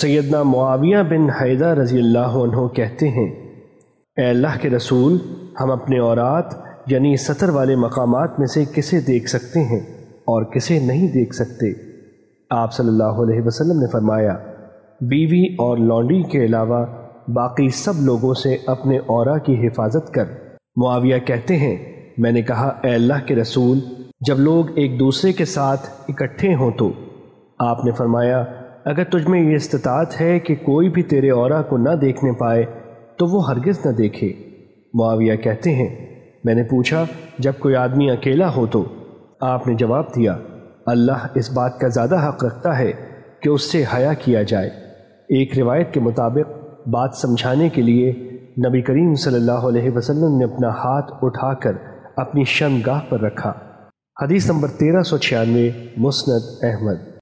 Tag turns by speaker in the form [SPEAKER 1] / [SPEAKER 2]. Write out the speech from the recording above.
[SPEAKER 1] سیدنا معاویہ بن حیدہ رضی اللہ عنہ کہتے ہیں، اے اللہ کے رسول، ہم اپنے اورات یعنی سطر والے مقامات میں سے کسے دیکھ سکتے ہیں اور کسے نہیں دیکھ سکتے۔ آپ صلی اللہ علیہ وسلم نے فرمایا، بیوی اور لانڈی کے علاوہ باقی سب لوگوں سے اپنے اورا کی حفاظت کر۔ معاویہ کہتے ہیں، میں نے کہا، اے اللہ کے رسول، جب لوگ ایک دوسرے کے ساتھ اکٹھے ہوں تو۔ آپ نے فرمایا اگر تجھ میں یہ استطاعت ہے کہ کوئی بھی تیرے اورا کو نہ دیکھنے پائے، تو وہ ہرگز نہ دیکھے۔ معاویہ کہتے ہیں، میں نے پوچھا، جب کوئی آدمی اکیلا ہو تو؟ آپ نے جواب دیا، اللہ اس بات کا زیادہ حق رکھتا ہے کہ اس سے حیا کیا جائے۔ ایک روایت کے مطابق، بات سمجھانے کے لیے نبی کریم صلی اللہ علیہ وسلم نے اپنا ہاتھ اٹھا کر اپنی شم گاہ پر رکھا۔ حدیث نمبر تیرہ سو چھیانوے، مسند احمد۔